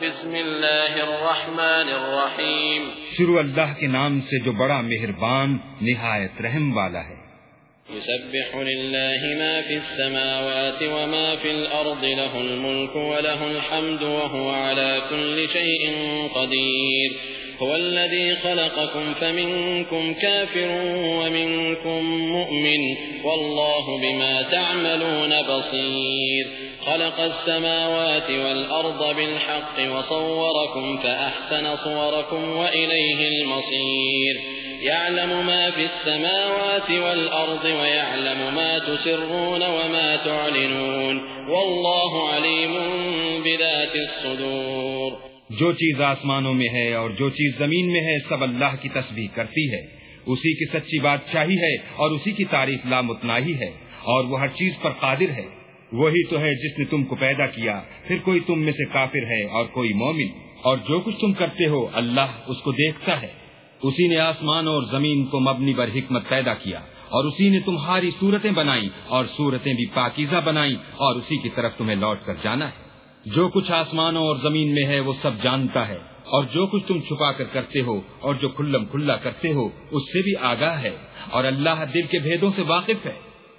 بسم اللہ الرحمن الرحیم۔ شروع اللہ کے نام سے جو بڑا مہربان نہایت رحم والا ہے۔ يسبح لله ما في السماوات وما في الأرض له الملك وله الحمد وهو على كل شيء قدير هو الذي خلقكم فمنكم كافر ومنكم مؤمن والله بما تعملون بصير خلق السماوات والأرض بالحق وصوركم فأحسن صوركم وإليه المصير. يعلم ما في السماوات والأرض ويعلم ما تسرون وما تعلنون. والله عليم بذات الصدور. جو چیز آسمانوں میں ہے اور جو چیز زمین میں ہے، سب اللہ کی تسبیح کرتی ہے۔ اسی کی سچی بادشاہی ہے اور اسی کی تعریف لامتناہی ہے اور وہ ہر چیز پر قادر ہے۔ وہی تو ہے جس نے تم کو پیدا کیا۔ پھر کوئی تم میں سے کافر ہے اور کوئی مومن۔ اور جو کچھ تم کرتے ہو، اللہ اس کو دیکھتا ہے۔ اسی نے آسمان اور زمین کو مبنی بر حکمت پیدا کیا۔ اور اسی نے تمہاری صورتیں بنائی اور صورتیں بھی پاکیزہ بنائی اور اسی کی طرف تمہیں لوٹ کر جانا ہے۔ جو کچھ آسمانوں اور زمین میں ہے، وہ سب جانتا ہے۔ اور جو کچھ تم چھپا کر کرتے ہو اور جو کھلم کھلا کرتے ہو، اس سے بھی آگاہ ہے۔ اور اللہ دل کے بھیدوں سے واقف ہے۔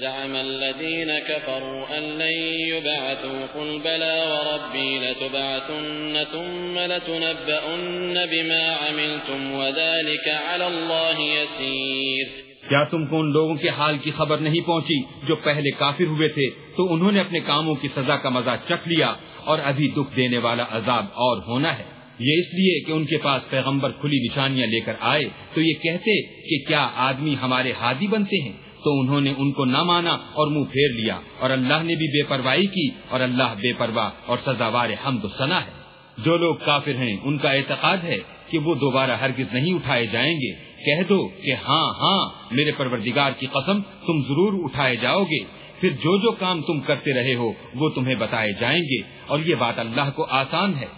زعم الذين كفروا أن لن يبعثوا قل بلى وربي لتبعثن ثم لتنبؤن بما عملتم وذلك على الله يسير کیا تم کو ان لوگوں کے حال کی خبر نہیں پہنچی جو پہلے کافر ہوئے تھے؟ تو انہوں نے اپنے کاموں کی سزا کا مزہ چکھ لیا اور ابھی دکھ دینے والا عذاب اور ہونا ہے۔ یہ اس لیے کہ ان کے پاس پیغمبر کھلی نشانیاں لے کر آئے۔ تو یہ کہتے کہ کیا آدمی ہمارے ہادی بنتے ہیں؟ تو انہوں نے ان کو نہ مانا اور منہ پھیر لیا اور اللہ نے بھی بے پرواہی کی اور اللہ بے پرواہ اور سزاوار حمد و ثنا ہے۔ جو لوگ کافر ہیں، ان کا اعتقاد ہے کہ وہ دوبارہ ہرگز نہیں اٹھائے جائیں گے۔ کہہ دو کہ ہاں ہاں میرے پروردگار کی قسم، تم ضرور اٹھائے جاؤ گے۔ پھر جو جو کام تم کرتے رہے ہو، وہ تمہیں بتائے جائیں گے۔ اور یہ بات اللہ کو آسان ہے۔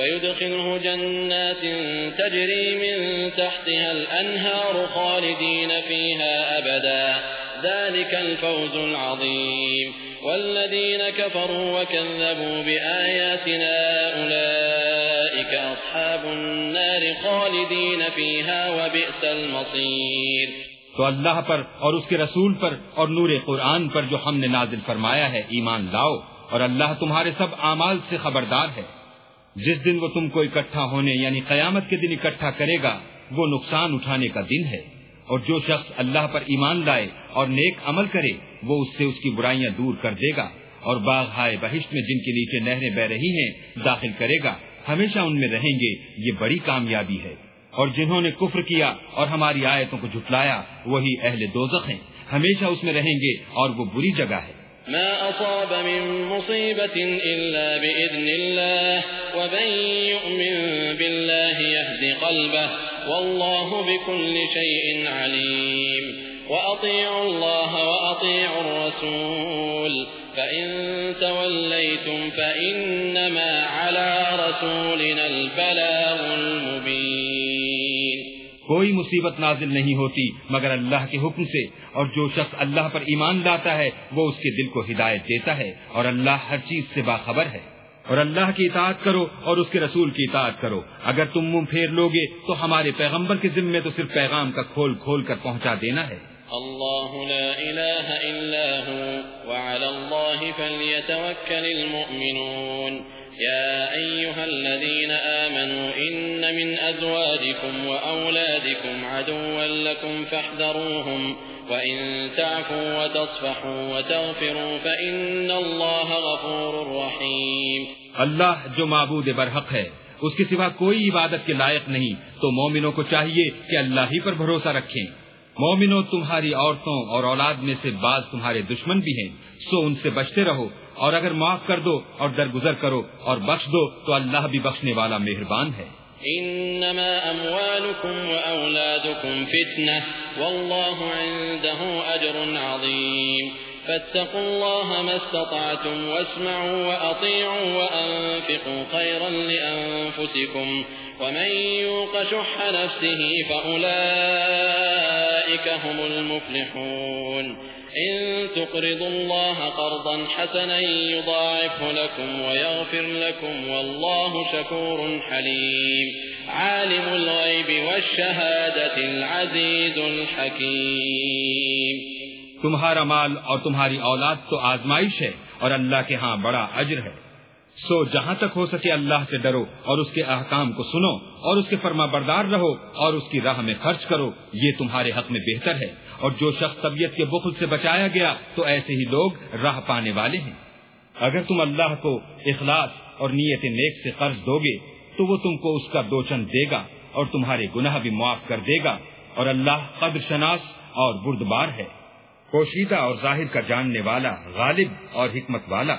ويدخله جنات تجري من تحتها الأنهار خالدين فيها أبدا. ذلك الفوز العظيم. والذين كفروا وكذبوا بآياتنا أولئك أصحاب النار خالدين فيها وبئس المصير. تو اللہ پر اور اس کے رسول پر اور نور قرآن پر جو ہم نے نازل فرمایا ہے، ایمان لاؤ اور اللہ تمہارے سب اعمال سے خبردار ہے۔ جس دن وہ تم کو اکٹھا ہونے یعنی قیامت کے دن اکٹھا کرے گا، وہ نقصان اٹھانے کا دن ہے۔ اور جو شخص اللہ پر ایمان لائے اور نیک عمل کرے، وہ اس سے اس کی برائیاں دور کر دے گا اور باغ ہائے بہشت میں جن کے نیچے نہریں بہ رہی ہیں داخل کرے گا۔ ہمیشہ ان میں رہیں گے، یہ بڑی کامیابی ہے۔ اور جنہوں نے کفر کیا اور ہماری آیتوں کو جھٹلایا، وہی اہل دوزخ ہیں۔ ہمیشہ اس میں رہیں گے اور وہ بری جگہ ہے۔ ما أصاب من مصيبة إلا بإذن الله ومن يؤمن بالله يهدي قلبه والله بكل شيء عليم وأطيعوا الله وأطيعوا الرسول فإن توليتم فإنما على رسولنا البلاغ المبين کوئی مصیبت نازل نہیں ہوتی مگر اللہ کے حکم سے، اور جو شخص اللہ پر ایمان لاتا ہے، وہ اس کے دل کو ہدایت دیتا ہے، اور اللہ ہر چیز سے باخبر ہے۔ اور اللہ کی اطاعت کرو اور اس کے رسول کی اطاعت کرو۔ اگر تم منہ پھیر لوگے، تو ہمارے پیغمبر کے ذمے تو صرف پیغام کا کھول کھول کر پہنچا دینا ہے۔ اللہ لا الہ الا وعلى اللہ فلیتوکل المؤمنون۔ يا أيها الذين آمنوا إن من أزواجكم وأولادكم عدوا لكم فاحذروهم وإن تعفوا وتصفحوا وتغفروا فإن الله غفور رحيم اللہ جو معبود برحق ہے، اس کے سوا کوئی عبادت کے لائق نہیں، تو مومنوں کو چاہیے کہ اللہ ہی پر بھروسہ رکھیں۔ مومنوں تمہاری عورتوں اور اولاد میں سے بعض تمہارے دشمن بھی ہیں، سو ان سے بچتے رہو۔ اور اگر معاف کر دو اور درگزر کرو اور بخش دو تو اللہ بھی بخشنے والا مہربان ہے۔ إنما أموالكم وأولادكم فتنة والله عنده أجر عظيم فاتقوا الله ما استطعتم واسمعوا وأطيعوا وأنفقوا خيرا لأنفسكم ومن يوق شح نفسه فأولئك هم المفلحون۔ إن تقرضوا الله قرضا حسنا يضاعف لكم ويغفر لكم والله شكور حليم. عالم الغيب والشهادة العزيز الحكيم. تمہارا مال اور تمہاری اولاد تو آزمائش ہے اور اللہ کے ہاں بڑا اجر ہے۔ سو جہاں تک ہو سکے اللہ سے ڈرو اور اس کے احکام کو سنو اور اس کے فرما بردار رہو اور اس کی راہ میں خرچ کرو، یہ تمہارے حق میں بہتر ہے۔ اور جو شخص طبیعت کے بخل سے بچایا گیا تو ایسے ہی لوگ راہ پانے والے ہیں۔ اگر تم اللہ کو اخلاص اور نیت نیک سے قرض دو گے تو وہ تم کو اس کا دوچن دے گا اور تمہارے گناہ بھی معاف کر دے گا۔ اور اللہ قدر شناس اور بردبار ہے۔ پوشیدہ اور ظاہر کا جاننے والا، غالب اور حکمت والا۔